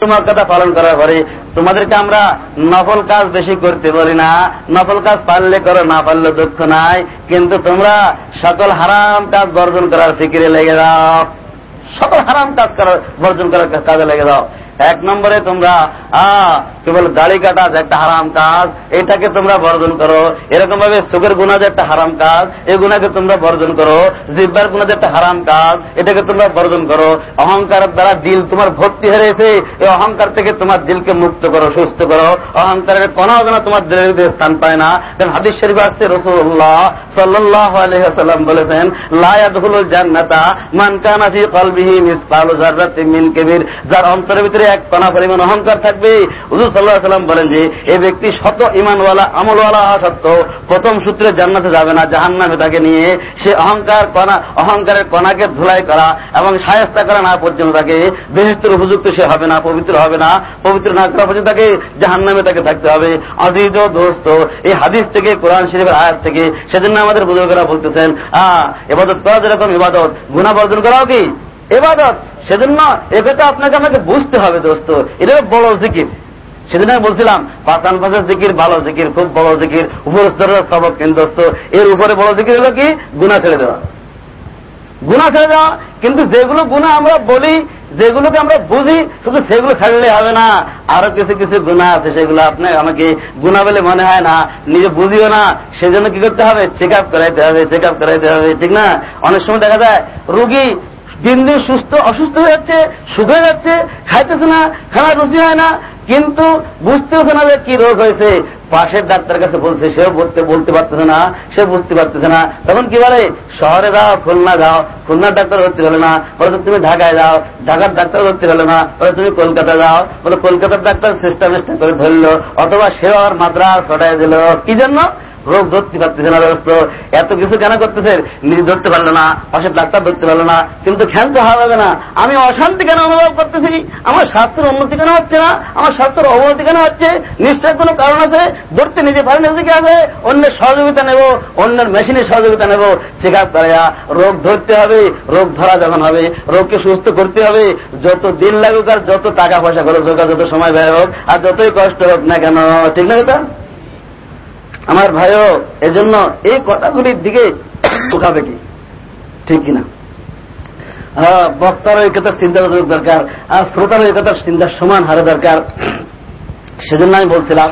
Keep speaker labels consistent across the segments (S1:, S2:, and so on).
S1: তোমার কথা পালন করার পরে তোমাদেরকে আমরা নফল কাজ বেশি করতে বলি না। নফল কাজ পারলে করো, না পারলে দুঃখ নাই। কিন্তু তোমরা সকল হারাম কাজ বর্জন করার ফিকিরে লেগে যাও। সকল হারাম কাজ করার বর্জন করার কাজে লেগে যাও। এক নম্বরে তোমরা কেবল দাড়ি কাটা একটা হারাম কাজ, এটাকে তোমরা বর্জন করো। এরকম ভাবে সুখের গুণা যে একটা হারাম কাজ, এই গুণাকে তোমরা বর্জন করো। জিব্বার গুণা যে একটা হারাম কাজ, এটাকে তোমরা বর্জন করো। অহংকারের দ্বারা দিল তোমার ভর্তি হয়েছে এই অহংকার থেকে তোমার দিলকে মুক্ত করো, সুস্থ করো। অহংকারের কোনো যেন তোমার দিলের স্থান পায় না। কারণ হাদিস শরীফ আসছে রসুল্লাহ সাল্লাহ আলহাম বলেছেন লায়াদুল জান্নাতা মান কানাফি কলবিহি মিসকাল মিন কেবির। যার অন্তরের ভিতরে এক কণা পরিমাণ অহংকার থাকবে। হুজুর সাল্লাহ সাল্লাম বলেন যে এই ব্যক্তি শত ইমানওয়ালা আমলওয়ালা হওয়া সত্ত্বেও প্রথম সূত্রে জান্নাতে যাবে না জাহান নামে তাকে নিয়ে সে অহংকার অহংকারের কণাকে ধুলাই করা এবং সায়স্তা করা না পর্যন্ত তাকে বেহেস্তের উপযুক্ত সে হবে না, পবিত্র হবে না, পবিত্র না করা পর্যন্ত তাকে জাহান নামে তাকে থাকতে হবে। আজিজ দোস্ত, এই হাদিস থেকে, কোরআন শরীফের আয়াত থেকে সেজন্য আমাদের বুজুর্গরা বলতেছেন আহ এবাদত করা যেরকম ইবাদত গুণা বর্জন করাও কি? এবাদত সেজন্য এবারে আপনাকে আমাকে বুঝতে হবে দোস্ত। এটা বড় জিকির। সেদিন আমি বলছিলাম পাঁচান পাঁচের জিকির, ভালো জিকির, খুব বড় জিকির উপর স্তরের সবক কিন্তু এর উপরে বড় জিকির হলো কি? গুণা ছেড়ে দেওয়া। গুণা ছেড়ে দেওয়া, কিন্তু যেগুলো গুণা আমরা বলি, যেগুলোকে আমরা বুঝি, শুধু সেগুলো ছাড়লে হবে না। আরও কিছু কিছু গুণা আছে, সেগুলো আপনার আমাকে গুণা বলে মনে হয় না, নিজে বুঝিও না। সেজন্য কি করতে হবে? চেক আপ করাইতে হবে চেক আপ করাইতে হবে, ঠিক না? অনেক সময় দেখা যায়, রুগী দিন দিন সুস্থ, অসুস্থ হয়ে যাচ্ছে, সুখ হয়ে যাচ্ছে, খাইতেছে না খানা রুচি হয় না কিন্তু বুঝতেছে না যে কি রোগ হয়েছে। পাশের ডাক্তার কাছে বলছে সেও বলতে বলতে পারতেছে না, সে বুঝতে পারতেছে না। তখন কি বলে? শহরে যাও, খুলনা যাও। খুলনার ডাক্তার ভর্তি হলো না। বলে, তুমি ঢাকায় যাও। ঢাকার ডাক্তার ভর্তি হলো না। বলে, তুমি কলকাতা যাও। বলে, কলকাতার ডাক্তার সিস্টেম করে ধরলো। অথবা সে আর মাদ্রাস ছড়াই দিল। কি জন্য? রোগ ধরতে পারতেছে না ব্যস্ত এত কিছু কেন করতেছে? নিজে ধরতে পারল না পাশে ডাক্তার ধরতে পারল না, কিন্তু খ্যান্ত হওয়া যাবে না। আমি অশান্তি কেন অনুভব করতেছি? আমার স্বাস্থ্যের উন্নতি কেন হচ্ছে না? আমার স্বাস্থ্যের অবনতি কেন হচ্ছে? নিশ্চয় কোনো কারণ আছে? ধরতে নিজে পারে না দিকে আছে? অন্যের সহযোগিতা নেব, অন্যের মেশিনের সহযোগিতা নেব। চেক আপ রোগ ধরতে হবে, রোগ ধরা যখন হবে, রোগকে সুস্থ করতে হবে। যত দিন লাগুক আর যত টাকা পয়সা খরচ হোক আর যত সময় ব্যয় হোক, আর যতই কষ্ট হোক না কেন, ঠিক না কথা আমার ভাইও এজন্য এই কথাগুলির দিকে ঢুকাবে কি? ঠিক কিনা? বক্তারও এই কথার চিন্তা দরকার আর শ্রোতারও এই কথার চিন্তার সমান হারে দরকার। সেজন্য আমি বলছিলাম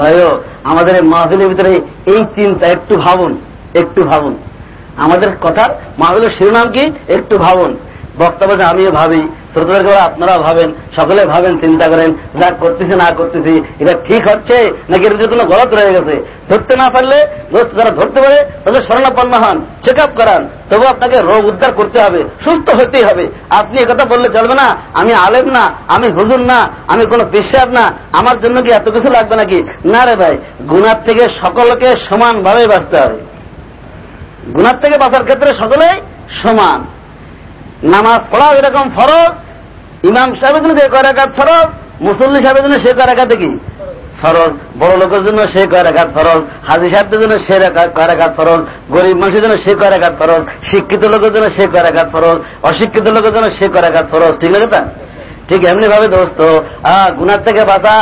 S1: ভাইও, আমাদের মাহফিলের ভিতরে এই চিন্তা, একটু ভাবুন একটু ভাবুন। আমাদের কথার মাহফিলের শিরোনাম কি? একটু ভাবুন। বক্তব্য আমিও ভাবি। শ্রোতাদেরকে আপনারা ভাবেন, সকলে ভাবেন, চিন্তা করেন, যা করতেছি, না করতেছি, এটা ঠিক হচ্ছে নাকি এর জন্য গলত রয়ে গেছে? ধরতে না পারলে, দোস্ত যারা ধরতে পারে, তাদের স্মরণাপন্ন হন চেক আপ করান, তবু আপনাকে রোগ উদ্ধার করতে হবে, সুস্থ হতেই হবে। আপনি একথা বললে চলবে না, আমি আলেম না, আমি হুজুর না, আমি কোন বিশ্বাস না, আমার জন্য কি এত কিছু লাগবে নাকি? না রে ভাই, গুনার থেকে সকলকে সমানভাবে বাঁচতে হবে। গুনার থেকে বাঁচার ক্ষেত্রে সকলেই সমান। নামাজ পড়া এরকম ফরজ ইমাম সাহেবের জন্য যে কয় ফরজ? মুসল্লি সাহেবের জন্য সে কয় কি? ফরজ। বড় লোকের জন্য সে কয় ফরজ। হাজি সাহেবদের জন্য সে কয় ফরজ। গরিব মানুষের জন্য সে কয় ফরজ। শিক্ষিত লোকের জন্য সে কয় ফরজ। অশিক্ষিত লোকের জন্য সে কয় ফরজ। ঠিক আছে ঠিক এমনি ভাবে দোস্ত গুনার থেকে বাঁচা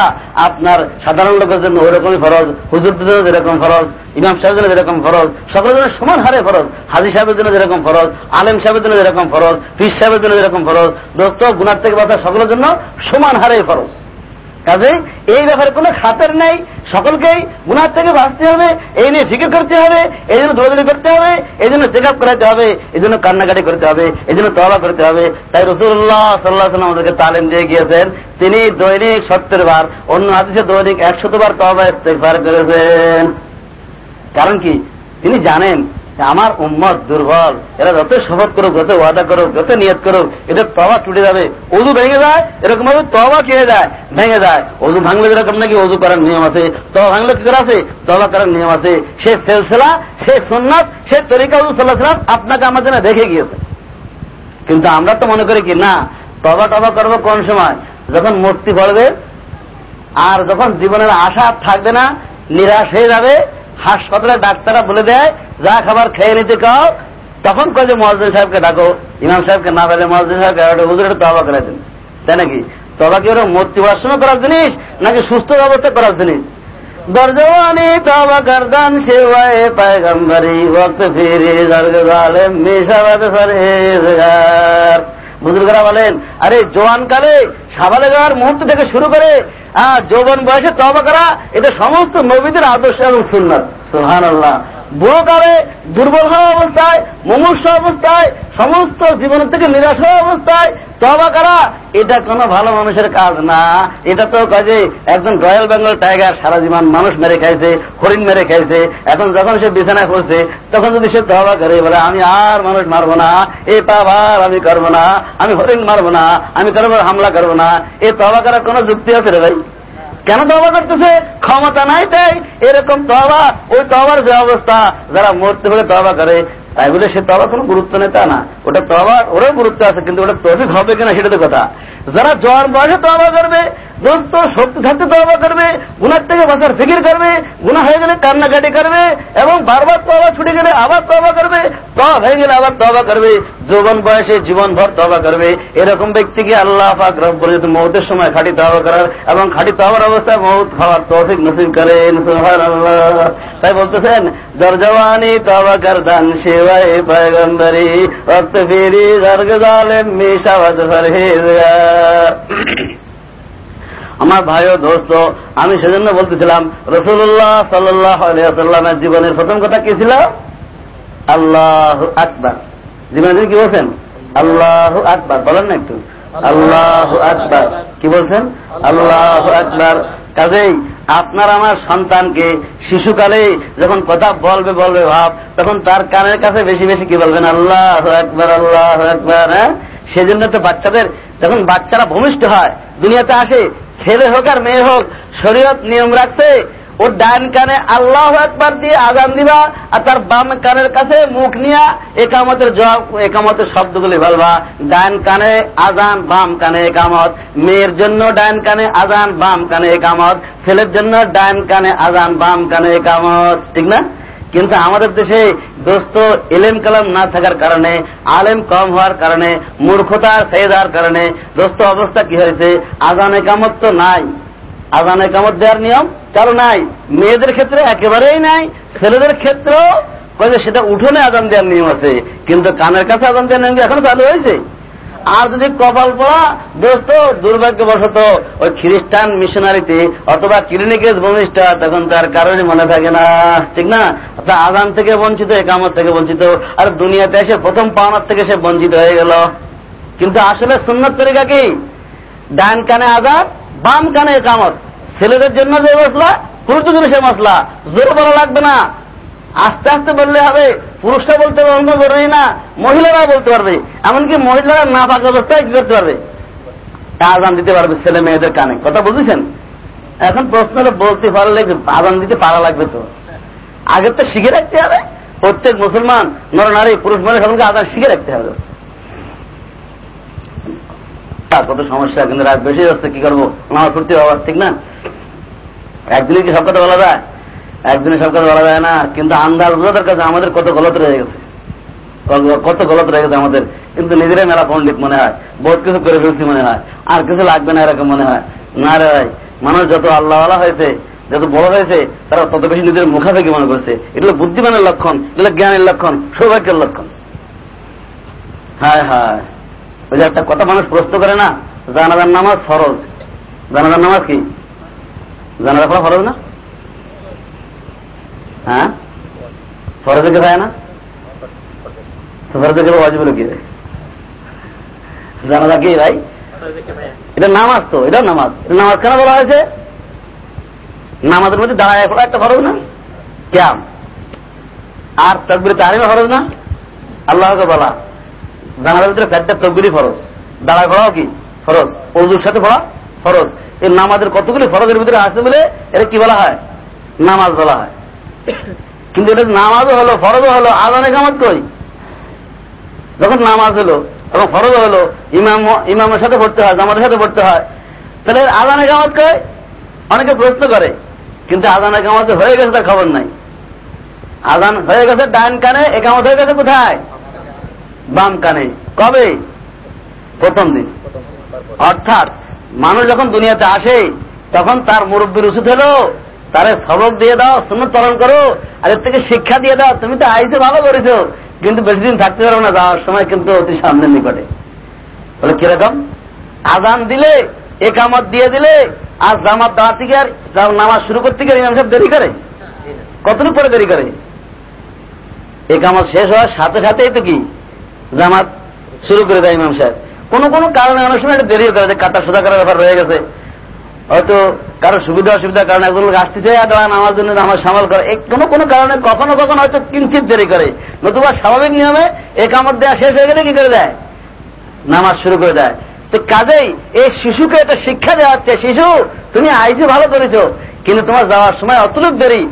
S1: আপনার সাধারণ লোকের জন্য ওরকমই ফরজ, হুজুরদের জন্য যেরকম ফরজ, ইমাম সাহেবের জন্য যেরকম ফরজ, সকলের জন্য সমান হারে ফরজ, হাজি সাহেবের জন্য যেরকম ফরজ, আলেম সাহেবের জন্য যেরকম ফরজ ফির সাহেবের জন্য যেরকম ফরজ। দোস্ত, গুনার থেকে বাঁচা সকলের জন্য সমান হারে ফরজ। কাজে এই ব্যাপারে কোনো খাতের নেই। সকলকেই গুনার থেকে বাঁচতে হবে, এই নিয়ে ফিকির করতে হবে, এই জন্য দৌড়াদৌড়ি করতে হবে, এই জন্য চেক আপ করাতে হবে, এই জন্য কান্নাকাটি করতে হবে, এই জন্য তবা করতে হবে। তাই রসুল্লাহ সাল্লাহ সাল্লাম আমাদেরকে তালিম দিয়ে গিয়েছেন। তিনি দৈনিক সত্তর বার, অন্য হাদিসে দৈনিক একশত বার তবা করেছেন। কারণ কি? তিনি জানেন আমার উম্মত দুর্বল, এরা যত শপথ করুক, যত ওয়াদা করুক, যত নিয়ত করুক, এদের তবা টুটে যাবে। অজু ভেঙে যায় এরকম ভাবে তবা খেয়ে যায়? ভেঙে যায়। অজু ভাঙলে যেরকম নাকি অজু করার নিয়ম আছে তবা ভাঙলে কি করা আছে? তবা করার নিয়ম আছে। সে সেলসেলা, সে সোননাথ সে তরিকা উজু সাল্লাহ সাল্লাম আপনাকে আমার জন্য দেখে গিয়েছে। কিন্তু আমরা তো মনে করি কি, না তবা টবা করব কোন সময়? যখন মূর্তি পড়বে, আর যখন জীবনের আশা থাকবে না, নিরাশ হয়ে যাবে হাসপাতালে ডাক্তাররা বলে দেয়, যা খাবার খেয়ে নিতে কাও। তখন কয় যে মহাজিন সাহেবকে ডাকো, ইমাম সাহেবকে না পেলে মহাজিন সাহেবকে হুজুর একটা তবা করে দিন। তাই নাকি? তবা কি ওরা মূর্তি মোটিভেশনও করার জিনিস, নাকি সুস্থ অবস্থা করার জিনিস? দরজওয়ানি তবা করদান সেবায় পায়গম্বরি, ওয়াক্ত ফিরে জর্গ জালেম বুজুর্গরা বলেন, আরে জোয়ান কালে সাবালে যাওয়ার মুহূর্ত থেকে শুরু করে যৌবন বয়সে তবা করা, এটা সমস্ত নবীদের আদর্শ এবং সুন্নত। সুহান আল্লাহ বুড়ো কালে দুর্বল হওয়া অবস্থায়, মুমূর্ষ অবস্থায়, সমস্ত জীবনের থেকে নিরাশ হওয়া অবস্থায়, তবা করা, এটা কোনো ভালো মানুষের কাজ না। এটা তো কাজে একজন রয়্যাল বেঙ্গল টাইগার সারা জীবন মানুষ মেরে খাইছে, হরিণ মেরে খাইছে, এখন যখন সে বিছানায় পড়ছে, তখন যদি সে তবা করে, বলে, আমি আর মানুষ মারবো না, এ পাবার আমি করব না, আমি হরিণ মারবো না, আমি করব হামলা করব না। এ তবা করার কোনো যুক্তি আছে রে ভাই? কেন তবা করতেছে? ক্ষমতা নাই তাই। এরকম তবা ওই তবার যে অবস্থা, যারা মরতে হলে তবা করে, তাই বলে সে তবা কোনো গুরুত্ব নেই তা না। ওটা তবা ওরও গুরুত্ব আছে, কিন্তু ওটা তফিক হবে কিনা সেটা তো কথা। যারা জ্বর বয়সে তবা করবে, দোস্ত, শক্তি থাকতে তবা করবে, গুনার থেকে বাঁচার ফিকির করবে গেলে কান্নাকাটি করবে, এবং বারবার তবা ছুটে গেলে আবার তবা করবে তবা হয়ে গেলে আবার তবা করবে, যৌবন বয়সে জীবনভর তবা করবে। এরকম ব্যক্তিকে আল্লাহ পাক রব্বুল ইজ্জত মৌতের সময় খাটি তবা করার এবং খাঁটি তবার অবস্থায় মৌত খাওয়ার তৌফিক নসিব করেন তাই বলতেছেন, দরজওয়ানি তবা করদান সেবায় পয়গম্বরি ওয়াক্ত ফিরি দরগ জালেম মিশাওয়াত আমার ভাই ও দোস্ত, আমি সেজন্য বলতেছিলাম রসুল্লাহ সাল্লামের জীবনের প্রথম কথা কি ছিল? আল্লাহ আকবার। জীবনের কি বলছেন? আল্লাহ আকবার। বলেন না একটু। আল্লাহ আকবার। কি বলছেন? আল্লাহ আকবার। কাজেই আপনার আমার সন্তানকে শিশুকালে যখন কথা বলবে বলবে ভাব, তখন তার কানের কাছে বেশি বেশি কি বলবেন? আল্লাহ একবার আল্লাহ একবার হ্যাঁ? সেজন্য তো বাচ্চাদের যখন বাচ্চারা ভূমিষ্ঠ হয়, দুনিয়াতে আসে, ছেলে হোক আর মেয়ে হোক, শরীয়ত নিয়ম রাখছে, ওর ডান কানে আল্লাহ একবার দিয়ে আজান দিবা, আর তার বাম কানের কাছে মুখ নিয়া একামতের জবাব, একামতের শব্দগুলি বলবা। ডান কানে আজান, বাম কানে একামত। মেয়ের জন্য ডান কানে আজান, বাম কানে একামত। ছেলের জন্য ডান কানে আজান, বাম কানে একামত। ঠিক না? কিন্তু আমাদের দেশে দোস্ত এলেম কালাম না থাকার কারণে, আলেম কম হওয়ার কারণে, মূর্খতা মূর্খতার সেদার কারণে, দোস্ত অবস্থা কি হয়েছে? আজান কামত তো নাই। আজান কামত দেওয়ার নিয়ম চালু নাই। মেয়েদের ক্ষেত্রে একেবারেই নাই। ছেলেদের ক্ষেত্রেও সেটা উঠোনে আজান দেওয়ার নিয়ম আছে, কিন্তু কানের কাছে আজান দেওয়ার নিয়ম এখনও চালু হয়েছে? আর যদি কপাল পড়া, দোস্ত, দুর্ভাগ্যবশত ওই খ্রিস্টান মিশনারিতে অথবা ক্লিনিকে ভূমিষ্ঠ তখন তার কারণে মনে থাকে না। ঠিক না? তা আজান থেকে বঞ্চিত, একামত থেকে বঞ্চিত, আর দুনিয়াতে এসে প্রথম পাওনার থেকে সে বঞ্চিত হয়ে গেল। কিন্তু আসলে সুন্নত তরিকা কি? ডান কানে আজাদ বাম কানে একামত। ছেলেদের জন্য যে মশলা জন্য সে মশলা। জোর বলা লাগবে না। আস্তে আস্তে বললে হবে পুরুষরা বলতে পারবে অন্য জরুরি না, মহিলারা বলতে পারবে। এমনকি মহিলারা না পাক অবস্থায় কি করতে পারবে? আজান দিতে পারবে ছেলে মেয়েদের কানে। কথা বুঝেছেন? এখন প্রশ্ন বলতে পারলে আজান দিতে পারা লাগবে তো? আগে তো শিখে রাখতে হবে। প্রত্যেক মুসলমান নর নারী পুরুষ, মহিলা সকলকে আজান শিখে রাখতে হবে। কত সমস্যা, কিন্তু রাত বেশি যাচ্ছে, কি করব? নামাজ পড়তে হবে ঠিক না? একদিনে কি সব কথা বলা যায়? একদিনে সব কথা বলা যায় না, কিন্তু আন্দাজ বোঝাদের কাছে আমাদের কত গলত রয়ে গেছে। কত গলত রয়ে গেছে আমাদের। কিন্তু নিজেরাই মেলা পণ্ডিত মনে হয়, বহুত কিছু করে ফেলছি মনে হয়, আর কিছু লাগবে না এরকম মনে হয়। না রে ভাই, মানুষ যত আল্লাহওয়ালা হয়েছে, যত বড় হয়েছে, তারা তত বেশি নিজের মুখাফেকি মনে করছে। এগুলো বুদ্ধিমানের লক্ষণ, এগুলো জ্ঞানের লক্ষণ, সৌভাগ্যের লক্ষণ। হায় হায়। ওই যে একটা কথা মানুষ প্রশ্ন করে না, জানাজার নামাজ ফরজ। জানাজার নামাজ কি? জানাজা পড়া ফরজ না? হ্যাঁ? ফরজে কে হয় না? ফরজে কে ওয়াজিব হলো কি জানাজা কি ভাই? এটা নামাজ তো, এটা নামাজ। এটা নামাজ কেন বলা হয়েছে? নামাজের মধ্যে দাঁড়ায় পড়া একটা ফরজ না? ক্যাম। আর তকবির তারিমে ফরজ না? আল্লাহকে বলা। জানাজার ভিতরে চারটা তকবিরই ফরজ। দাঁড়ায় পড়াও কি? ফরজ। অজুর সাথে পড়া ফরজ। এই নামাজের কতগুলি ফরজের ভিতরে আসে বলে এটা কি বলা হয়? নামাজ বলা হয়। কিন্তু এটা নামাজও হলো, ফরজও হলো আজানে কামাত কই? যখন নামাজ হলো তখন ফরজও হলো, ইমাম, ইমামের সাথে পড়তে হয়, জামাতের সাথে পড়তে হয়, তাহলে আজানে কামাত কয় অনেকে প্রশ্ন করে, কিন্তু আজানে কামাতে হয়ে গেছে তার খবর নাই। আজান হয়ে গেছে ডান কানে একামত হয়ে গেছে কোথায়? বাম কানে। কবে? প্রথম দিন। অর্থাৎ মানুষ যখন দুনিয়াতে আসে, তখন তার মুরব্বীর উচিত হলো তারে সবক দিয়ে দাও সুন্নত পালন করো, আর এর থেকে শিক্ষা দিয়ে দাও। তুমি তো আইসে, ভালো করেছ। কিন্তু বেশি দিন থাকতে পারব না, যাওয়ার সময় কিন্তু অতি সামনের নিকটে। বলে কীরকম আজান দিলে, একামত দিয়ে দিলে, আর জামাত দেওয়া থেকে আর নামাজ শুরু করতে গিয়ে ইমাম সাহেব দেরি করে? কতটুকু পরে দেরি করে? একামত শেষ হওয়ার সাথে সাথেই তো কি? জামাত শুরু করে দেয় ইমাম সাহেব। কোন কোন কারণে অনেক সময় একটু দেরি করে যে কাটা সোজা করার ব্যাপার রয়ে গেছে। হয়তো কারও সুবিধা অসুবিধার কারণে একজন লোক আসতেছে নামাজ জন্য নামাজ সামাল করে। কোনো কোনো কারণে কখনো কখনো হয়তো কিঞ্চিত দেরি করে। নতুবা স্বাভাবিক নিয়মে একামত দেওয়া শেষ হয়ে গেলে কি করে দেয়? নামাজ শুরু করে দেয়। তো কাজেই এই শিশুকে একটা শিক্ষা দেওয়া হচ্ছে, শিশু, তুমি আইসি ভালো করেছ, কিন্তু তোমার যাওয়ার সময় অতটুক দেরি।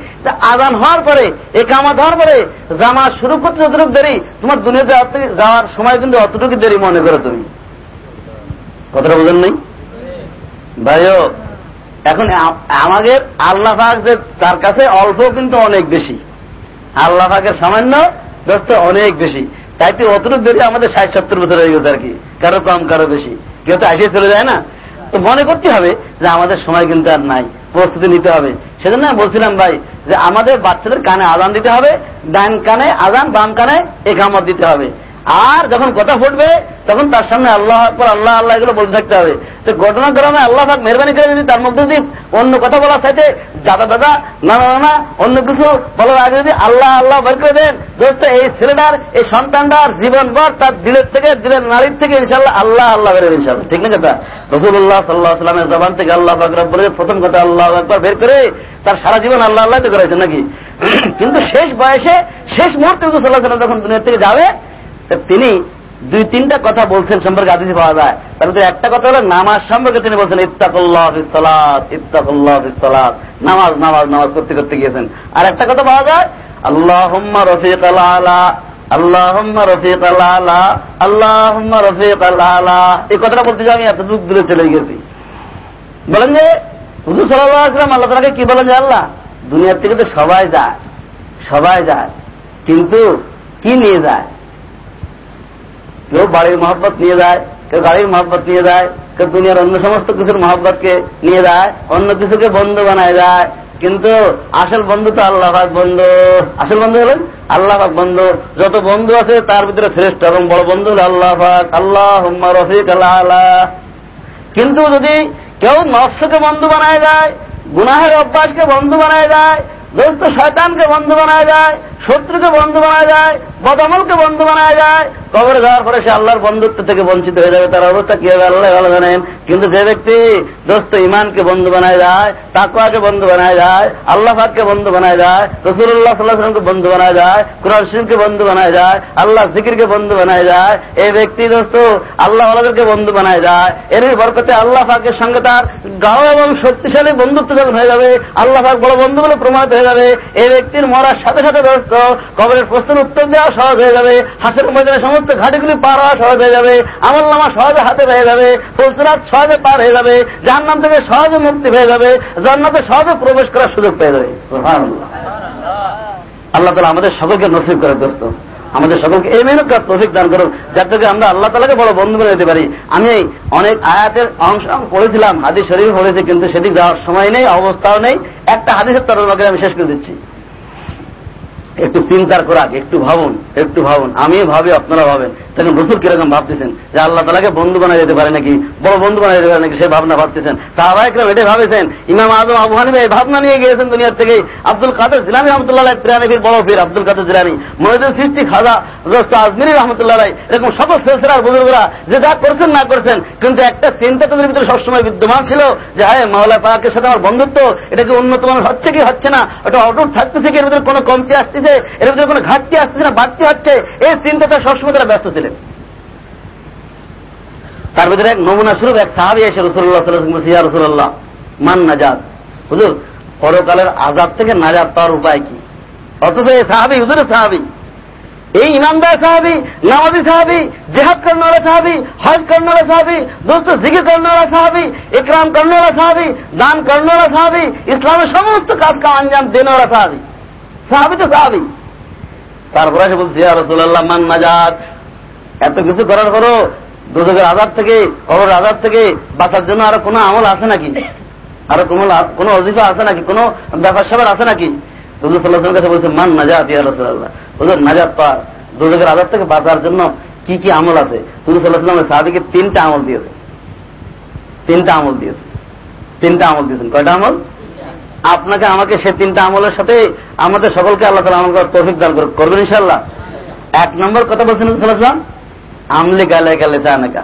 S1: আজান হওয়ার পরে, এ একামাত হওয়ার পরে জামা শুরু করতে যতটুক দেরি, তোমার দুনিয়াতে যাওয়ার সময় কিন্তু অতটুকু দেরি মনে করো তুমি। কথাটা বোঝেন নেই? ভাইও এখন আমাদের আল্লাহ পাক যে তার কাছে অল্প কিন্তু অনেক বেশি। আল্লাহ পাকের সামান্য দোস্ত অনেক বেশি। তাই তো অতটুকু দেরি আমাদের ষাট, সত্তর বছর হয়ে গেছে আর কি। কারও কম, কারও বেশি। কেউ তো আসিয়ে চলে যায় না। তো মনে করতে হবে যে আমাদের সময় কিন্তু আর নাই। প্রস্তুতি নিতে হবে। সেজন্য বলছিলাম ভাই যে আমাদের বাচ্চাদের কানে আজান দিতে হবে, ডান কানে আজান, বাম কানে একামত দিতে হবে। আর যখন কথা ফুটবে, তখন তার সামনে আল্লাহ আকবর, আল্লাহ আল্লাহ এগুলো বলতে থাকতে হবে। তো ঘটনাক্রমে আল্লাহ পাক মেহরবানি করে যদি তার মধ্যে যদি অন্য কথা বলার সাথে দাদা দাদা নানা নানা অন্য কিছু বলার আগে যদি আল্লাহ আল্লাহ বের করে দেন, দোস্ত, এই ছেলেটার, এই সন্তানটার জীবনভর তার দিলের থেকে, দিলের নারীর থেকে ইনশাল্লাহ আল্লাহ আল্লাহ বের ইনশাল্লাহ ঠিক না কথা? রসুল্লাহ সাল্লাহ সাল্লামের জবান থেকে আল্লাহ আকবর বলে প্রথম কথা আল্লাহ একবার বের করে তার সারা জীবন আল্লাহ আল্লাহ করেছেন নাকি? কিন্তু শেষ বয়সে, শেষ মুহূর্তে সাল্লাহ সাল্লাম যখন দুনিয়া থেকে যাবে তিনি দুই তিনটা কথা বলছেন সম্পর্কে আদিসে পাওয়া যায়। তার মধ্যে একটা কথা হলো, নামাজ সম্পর্কে তিনি বলছেন, ইত্তাকুল্লাহ ইসলাত ইত্তাকুল্লাহ ইসলাত নামাজ নামাজ নামাজ করতে করতে গিয়েছেন। আর একটা কথা পাওয়া যায় আল্লাহ রফিক আলা আল্লাহ রফিক আলা আল্লাহ রফিক আলা। এই কথাটা বলতে আমি এত দূর দূরে চলে গেছি। বলেন যে, হুজুর সাল্লাম আল্লাহ তালাকে কি বলেন যে আল্লাহ? দুনিয়ার থেকে তো সবাই যায় সবাই যায়। কিন্তু কি নিয়ে যায়? কেউ বাড়ির মহব্বত নিয়ে যায়, কেউ গাড়ির মহব্বত নিয়ে যায়, কেউ দুনিয়ার অন্য সমস্ত কিছুর মহব্বতকে নিয়ে যায়, অন্য কিছুকে বন্ধু বানায় যায়। কিন্তু আসল বন্ধু তো আল্লাহ বন্ধু। আসল বন্ধু হলেন আল্লাহ বন্ধু। যত বন্ধু আছে তার ভিতরে শ্রেষ্ঠ এবং বড় বন্ধু হল আল্লাহ আল্লাহ রফিক আল্লাহ কিন্তু যদি কেউ নফসকে বন্ধু বানায় যায়, গুনাহের অভ্যাসকে বন্ধু বানায় যায়, দোস্ত শয়তানকে বন্ধু বানায় যায় শত্রুকে বন্ধু বানায় যায়, বদমলকে বন্ধু বানায় যায়, কবরে যাওয়ার পরে সে আল্লাহর বন্ধুত্ব থেকে বঞ্চিত হয়ে যাবে। তার অবস্থা কি হবে? আল্লাহ ভালো জানেন। কিন্তু যে ব্যক্তি দোস্ত ইমানকে বন্ধু বানায় যায় তাকুয়াকে বন্ধু বানায় যায়, আল্লাহ ফাককে বন্ধু বানায় যায় রসুল্লাহ সাল্লাহামকে বন্ধু বানায় যায় কুরান শরীফকে বন্ধু বানায় যায় আল্লাহ জিকিরকে বন্ধু বানায় যায়, এই ব্যক্তি দোস্ত আল্লাহ আল্লাহকে বন্ধু বানায় যায়। এর বরকতে আল্লাহ ফাকের সঙ্গে তার গাঢ় এবং শক্তিশালী বন্ধুত্ব যখন হয়ে যাবে, আল্লাহ ফাক বড় বন্ধু বলে প্রমাণিত হয়ে যাবে। এই ব্যক্তির মরার সাথে সাথে দোস্ত কবরের প্রশ্নের উত্তর দেওয়া সহজ হয়ে যাবে। হাসের ময়দানে সমস্ত ঘাটিগুলি পার হওয়া সহজ হয়ে যাবে। আমল নামা সহজে হাতে হয়ে যাবে। ফুলসরাত সহজে পার হয়ে যাবে। জাহান্নাম থেকে সহজে মুক্তি হয়ে যাবে। জান্নাতে সহজে প্রবেশ করার সুযোগ পেয়ে যাবে। আল্লাহ তালা আমাদের সকলকে নসিব করে দোস্ত। আমাদের সকলকে এই মেহনত করার তফিক দান করুন যার থেকে আমরা আল্লাহ তালাকে বড় বন্ধু করে দিতে পারি। আমি অনেক আয়াতের অংশ পড়েছিলাম, হাদিস শরীফ পড়েছি, কিন্তু সেদিক যাওয়ার সময় নেই, অবস্থাও নেই। একটা হাদিসের তরফকে আমি শেষ করে দিচ্ছি। একটু চিন্তার করাক, একটু ভাবুন একটু ভাবুন। আমিও ভাবি, আপনারা ভাবেন। তখন রসুল কীরকম ভাবতেছেন? যে আল্লাহ তালাকে বন্ধু বানাই যেতে পারে নাকি? বড় বন্ধু বানাই যেতে পারে নাকি? সে ভাবনা ভাবতেছেন। সাহাবাহিকরাম এটাই ভাবেছেন। ইমাম আজম, আবু হানিফা এই ভাবনা নিয়ে গিয়েছেন দুনিয়ার থেকে আব্দুল কাদের জিলানি রহমতুল্লাহ প্রিয়ানবীর বড় ফির আব্দুল কাদের জিলানি। মহিদুল সৃষ্টি খাজা দোস্ত আজমিরি রহমতুল্লাহ এরকম সকল সিলসিলার বুজুর্গরা যে যা করছেন না করছেন, কিন্তু একটা চিন্তা তাদের ভিতরে সবসময় বিদ্যমান ছিল যে হ্যাঁ মাওলা পাকের সাথে আমার বন্ধুত্ব, এটা কি উন্নত মানের হচ্ছে কি হচ্ছে না? ওটা অটুট থাকতেছে কি? এর ভিতরে কোনো কমতি আসতেছে এর ভিতরে কোনো ঘাটতি আসতেছে না বাড়তি হচ্ছে, এই চিন্তাটা সবসময় তারা ব্যস্ত ছিলেন। তার ভিতরে এক নমুনা স্বরূপ এক সাহাবি এসে রসুল্লাহ সিয়া রসুল্লাহ মান নাজাদ হুজুর, পরকালের আজাদ থেকে নাজাদ পাওয়ার উপায় কি? অথচ এই সাহাবি হুজুরের সাহাবি, এই ইমানদার সাহাবি, নামাজি সাহাবি, জেহাদ করনারা সাহাবি, হজ করনারা সাহাবি দোস্ত জিকির করনারা সাহাবি, ইকরাম করনারা সাহাবি, দান করনারা সাহাবি, ইসলামের সমস্ত কাজ কাম আঞ্জাম দেনারা সাহাবি। সাহাবি তো সাহাবি। তারপরে এসে বলছি রসুল্লাহ মান নাজাদ এত কিছু করার পরও দুজকের আজাদ থেকে কবর আজাদ থেকে বাঁচার জন্য আরও কোনো আমল আছে নাকি? আরও কোনো কোনো অজিফা আছে নাকি? কোনো ব্যাপার স্যাপার আছে নাকি? হুজুর কাছে বলছে, মান নাজাত, ইয়া রসুল্লাহ হুজুর, নাজাত পার দুজকের আজাদ থেকে বাঁচার জন্য কি কি আমল আছে? হুজুর সাহাবিকে তিনটা আমল দিয়েছে। তিনটা আমল দিয়েছে। তিনটা আমল দিয়েছেন। কয়টা আমল? আপনাকে, আমাকে সে তিনটা আমলের সাথে আমাদের সকলকে আল্লাহ তালা আমল করার তৌফিক দান করবেন ইনশাল্লাহ এক নম্বর কথা বলছেন আমলে গালে গেলে চানাকা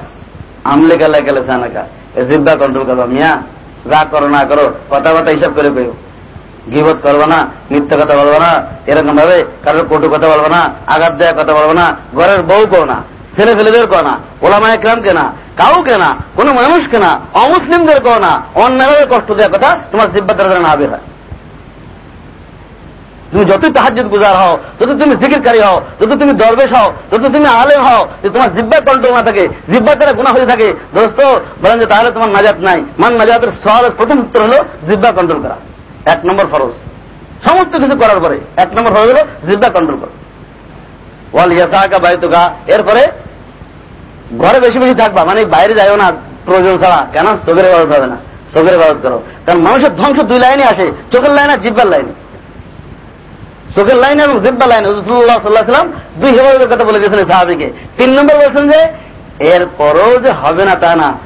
S1: আমলে গালে গেলে চানাকা জিব্বা কন্ট্রোল করব মিয়া, যা করো না করো, কথা কথা হিসাব করে পেও গিবত করব না, মিথ্যা কথা বলব না, এরকম ভাবে কারোর কটু কথা বলব না, আঘাত দেওয়া কথা বলব না, ঘরের বউ কো না ছেলে ফেলেদের কো না ওলামা একরাম কেনা কাউ কেনা কোন মানুষ কেনা অমুসলিমদের কো না অন্যায় কষ্ট দেওয়ার কথা তোমার জিব্বা দ্বারা না বের হয়। তুমি যতই তাহাজ গুজার হও যত তুমি জিকিরকারী হও যত তুমি দরবেশ হও যত তুমি আলেম হও, যে তোমার জিব্বা কন্ট্রোল না থাকে জিব্বা তারা গুণা হয়ে থাকে, দোস্ত বলেন যে তাহলে তোমার নাজাত নাই। মান নাজাতের সহজ প্রথম উত্তর হলো জিব্বা কন্ট্রোল করা। এক নম্বর ফরজ। সমস্ত কিছু করার পরে এক নম্বর ফরজ হলো জিব্বা কন্ট্রোল করা। ওয়াল ইয়াসাকা বাইতুকা। এরপরে ঘরে বেশি বেশি থাকবা মানে বাইরে যাইও না প্রয়োজন ছাড়া। কেন? চোখের ব্যবহার হবে না। চোখের ব্যবহার করো। কারণ মানুষের ধ্বংস দুই লাইনে আসে। চোখের লাইন আর জিব্বার লাইনে। চোখের লাইন এবং জিব্বা লাইন। রসুল্লাহ দুই হেফাজতের কথা বলে দিয়েছেন সাহাবিকে। তিন নম্বর বলছেন যে, এর পরও যে হবে না তা না।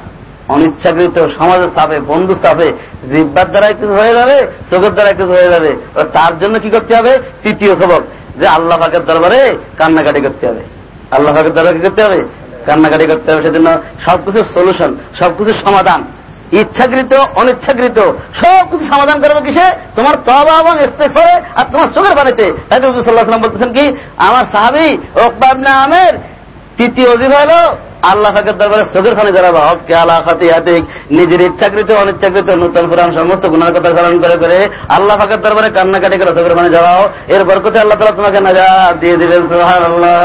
S1: অনিচ্ছাকৃত সমাজের চাপে বন্ধু চাপে, জিব্বার দ্বারা কিছু হয়ে যাবে, চোখের দ্বারা কিছু হয়ে যাবে। তার জন্য কি করতে হবে? তৃতীয় সবক। যে আল্লাহ পাকের দরবারে কান্নাকাটি করতে হবে। আল্লাহ পাকের দরবারে কি করতে হবে? কান্নাকাটি করতে হবে, সেজন্য সবকিছুর সলিউশন সবকিছুর সমাধান। ইচ্ছাকৃত, অনিচ্ছাকৃত সব কিছু সমাধান করবে কিসে? তোমার তবা এবং ইস্তেফারে আর তোমার চোখের বাড়িতে সাল্লাহ সাল্লাম বলতেছেন কি, আমার সাহাবি ওকবাবনা আমের তৃতীয় অজিফা হলো আল্লাহ ফাঁকের দরবারে চোখের খানে যারা হক কে আল্লাহ খাতে হাতিক নিজের ইচ্ছাকৃত, অনিচ্ছাকৃত, নূতন পুরাণ সমস্ত গুণার কথা স্মরণ করে করে আল্লাহ ফাঁকের দরবারে কান্নাকাটি করে চোখের খানে যাওয়াও এর বরকতে আল্লাহ তালা তোমাকে নাজা দিয়ে দিবেন সোহান আল্লাহ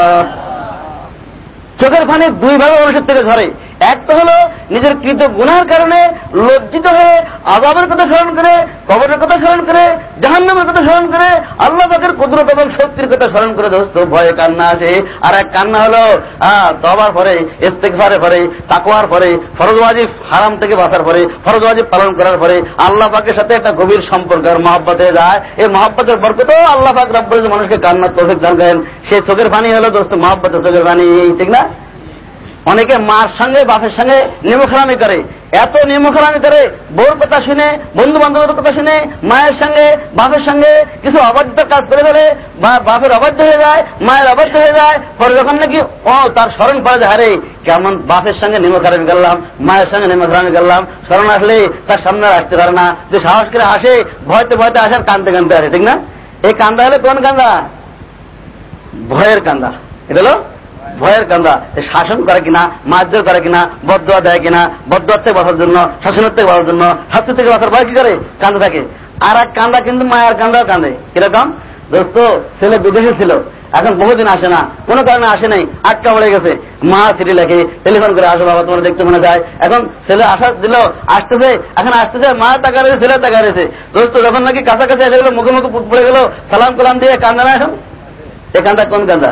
S1: চোখের ফানে দুইভাবে মানুষের থেকে ধরে এক তো হলো নিজের কৃত গুণার কারণে লজ্জিত হয়ে আজাবের কথা স্মরণ করে, কবরের কথা স্মরণ করে, জাহান্নামের কথা স্মরণ করে, আল্লাহ পাকের কুদরত এবং শক্তির কথা স্মরণ করে দোস্ত, ভয়ে কান্না আসে। আর এক কান্না হলো তবার পরে ইস্তেকফারে পরে তাকুয়ার পরে ফরজওয়াজিব হারাম থেকে বাঁচার পরে ফরজওয়াজিব পালন করার পরে আল্লাহ পাকের সাথে একটা গভীর সম্পর্ক আর মহাব্বতে যায়। এই মহাব্বতের বরকত আল্লাহ পাক রব্বর মানুষকে কান্নার তৌফিক করেন। সে চোখের পানি হলো দোস্ত মহাব্বতের চোখের পানি, ঠিক না? অনেকে মার সঙ্গে, বাপের সঙ্গে নিমখারামি করে। এত নিমখারামি করে বউর কথা শুনে বন্ধু বান্ধবের কথা শুনে, মায়ের সঙ্গে, বাপের সঙ্গে কিছু অবাধ্য কাজ করে ফেলে বাপের অবাধ্য হয়ে যায়, মায়ের অবাধ্য হয়ে যায়, পরে যখন নাকি, ও, তার স্মরণ পড়ে যায়, আরে, কেমন বাপের সঙ্গে নিমখারামি করলাম, মায়ের সঙ্গে নিমখারামি করলাম, স্মরণ আসলে তার সামনে আসতে পারে না। যে সাহস করে আসে, ভয়তে ভয়তে আসার কান্দতে কান্দতে আসে, ঠিক না? এই কান্দা হলে কোন কান্দা? ভয়ের কান্দা। এটা হলো ভয়ের কান্দা শাসন করে কিনা মারধর করে কিনা বদুয়া দেয় কিনা বদুয়ার থেকে বসার জন্য, শাসনের থেকে বসার জন্য শাস্তি থেকে বসার ভয় কি করে? কান্দা থাকে। আর এক কান্দা কিন্তু মায়ের কান্দাও কান্দে। কীরকম? দোস্ত, ছেলে বিদেশে ছিল, এখন বহুদিন আসে না, কোনো কারণে আসে নাই, আটকা পড়ে গেছে। মা চিঠি লেখে টেলিফোন করে, আসো বাবা, তোমার দেখতে মনে যায়। এখন ছেলে আসা দিল, আসতেছে, এখন আসতেছে, মা টাকা রয়েছে, ছেলে টাকা রয়েছে। দোস্ত, যখন নাকি কাছাকাছি এসে গেলো, মুখে মুখে পড়ে গেল সালাম কালাম দিয়ে কান্দা না এখন? এ কান্দা কোন কান্দা?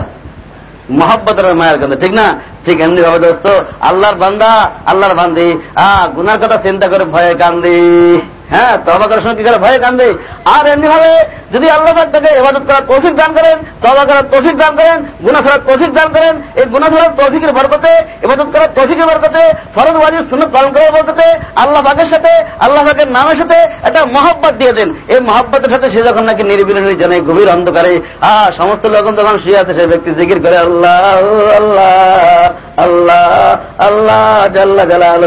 S1: মহাব্বতের মায়ের কথা ঠিক না ঠিক এমনি ভাবে দোস্ত আল্লাহর বান্দা আল্লাহর বান্দি হ্যাঁ গুনার কথা চিন্তা করে ভয়ে কান্দি হ্যাঁ তবা করার সময় কি করে ভয়ে কান্দে? আর এমনি ভাবে যদি আল্লাহ তাকে এবাদত করার তৌফিক দান করেন তবা করার তৌফিক দান করেন গুনা ছড়ার তৌফিক দান করেন, এই গুনা ছড়ার তৌফিকের বরকতে এবাদত করার তৌফিকের বরকতে, ফরজ ওয়াজিব সুন্নত পালন করার বরকতে, আল্লাহ পাকের সাথে, আল্লাহ পাকের নামের সাথে একটা মহব্বত দিয়ে দেন। এই মহব্বতের সাথে সে যখন নাকি নির্বিল জানে গভীর অন্ধকারে, আহ, সমস্ত লোক যখন শুয়ে আছে, সে ব্যক্তি জিকির করে, আল্লাহ আল্লাহ। আল্লাহ আল্লাহ জাল্লা জালাল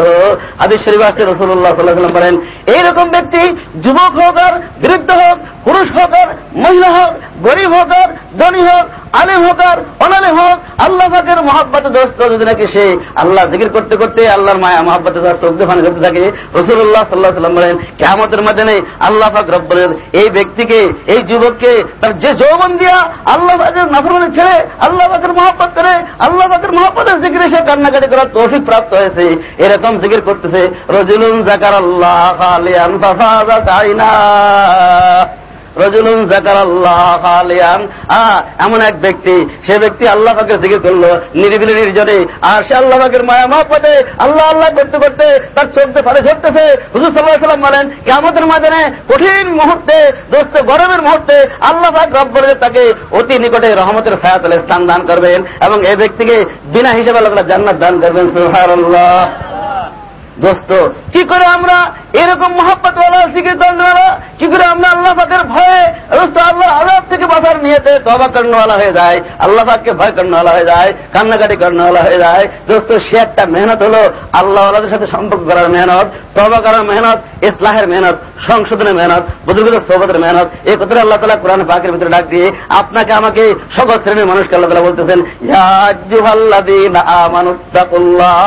S1: আদিস শরীফ আসতে রসুল্লাহ সাল্লাহাম বলেন, এইরকম ব্যক্তি যুবক হোক আর বৃদ্ধ হোক, পুরুষ হোক আর মহিলা হোক, গরিব হোক আর ধনী হোক আলিম হোক আর অনালিম হোক, আল্লাহ পাকের মহাব্বত দোস্ত যদি নাকি সে আল্লাহ জিকির করতে করতে আল্লাহর মায়া, মহাব্বতে চোখ দেখানো করতে থাকে রসুল্লাহ সাল্লাহ সাল্লাম বলেন কেমতের মাধ্যমে আল্লাহ পাক রব্বরের এই ব্যক্তিকে, এই যুবককে, তার যে যৌবন দিয়া আল্লাহ পাকের নাফরমানি ছেড়ে, আল্লাহ পাকের মহাব্বত করে, আল্লাহ পাকের মহাব্বতের জিকিরে সে কান্নাকাটি করার তৌফিক প্রাপ্ত হয়েছে। এরকম জিকির করতেছে, রজুলুন জাকার আল্লাহ খালিয়ান ফাফাজা তাইনা রজুলুন জাকার আল্লাহ আলিয়ান এমন এক ব্যক্তি, সে ব্যক্তি আল্লাহ পাকের জিকির করল নিরিবিলি নির্জনে। আর সে আল্লাহ পাকের মায়া মহব্বতে, আল্লাহ আল্লাহ করতে করতে তার চোখতে ফালে ঝরতেছে। হুজুর সাল্লাহ সাল্লাম বলেন কেমতের মাঝে কঠিন মুহূর্তে, দোস্ত গরমের মুহূর্তে আল্লাহ পাক রব্বর তাকে অতি নিকটে রহমতের ছায়াতলে স্থান দান করবেন এবং এই ব্যক্তিকে বিনা হিসেবে লোকরা জান্নাত দান করবেন। সুবহানাল্লাহ। দোস্ত, কি করে আমরা এরকম মহাব্বত জিকির দণ্ডওয়ালা, কি করে আমরা আল্লাহ পাকের ভয়ে, দোস্ত, আল্লাহ নিয়েতে তবা কর্ণওয়ালা হয়ে যায়, আল্লাহ পাককে ভয় কর্ণওয়ালা হয়ে যায়, কান্নাকাটি কর্ণওয়ালা হয়ে যায়। দোস্ত, সে একটা মেহনত হলো আল্লাহ আল্লাহদের সাথে সম্পর্ক করার মেহনত তবা করার মেহনত, ইসলাহের মেহনত, সংশোধনের মেহনত, বুজুর্গদের সৌবতের মেহনত। এই কথাটা আল্লাহ তালা কোরআন পাকের ভিতরে ডাক দিয়ে আপনাকে, আমাকে সকল শ্রেণির মানুষকে আল্লাহ তালা বলতেছেন আমানুত্তাকুল্লাহ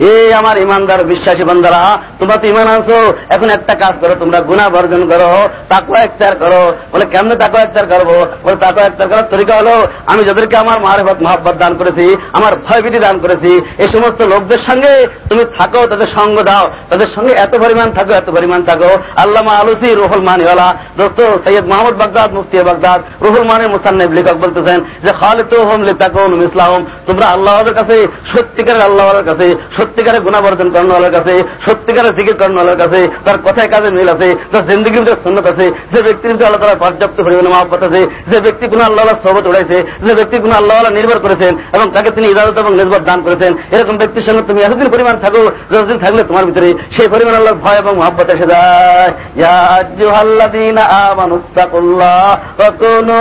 S1: এ আমার ইমানদার, বিশ্বাসী বন্ধারা, তোমরা তো ইমান আনছো। এখন একটা কাজ করো, তোমরা গুণা বর্জন করো তাকুয়া একটার করো। বলে, কেমনে তাকুয়া একটার করব? বলে তাকুয়া একটার করার তরিকা হলো, আমি যাদেরকে আমার মারেফত, মহাব্বত দান করেছি, আমার ভয়ভীতি দান করেছি, এই সমস্ত লোকদের সঙ্গে তুমি থাকো, তাদের সঙ্গ দাও। তাদের সঙ্গে এত পরিমাণ থাকো, এত পরিমাণ থাকো। আল্লামা আলুসি রুহুল মানিওয়ালা, দোস্ত সৈয়দ মোহাম্মদ বাগদাদ, মুফতি বাগদাদ, রুহুল মানের মুসান্নেব লেখক বলতেছেন যে খালিদ হোম লিতাকুন ইসলাম তোমরা আল্লাহর কাছে, সত্যিকারের আল্লাহর কাছে সত্যিকারের গুণাবর্জন কর্ণওয়ালার কাছে, সত্যিকারের জিকির কর্ণওয়ালার কাছে, তার কথায় কাজে মিল আছে, তার জিন্দগির ভিতরে সন্ন্যত আছে, যে ব্যক্তির ভিতরে আল্লাহ তালা পর্যাপ্ত পরিমাণে মহাব্বত আছে, যে ব্যক্তি কোন আল্লাহ সহবত উড়াইছে, যে ব্যক্তি কোন আল্লাহ নির্ভর করেছেন এবং তাকে তিনি ইজাজত এবং নির্ভর দান করেছেন, এরকম ব্যক্তির সঙ্গে তুমি এতদিন পরিমাণ থাকো, যতদিন থাকলে তোমার ভিতরে সেই পরিমাণ আল্লাহর ভয় এবং মহাব্বত এসে যায়। ইয়া আমানুত্তাকুল্লাহ ওয়া কুনু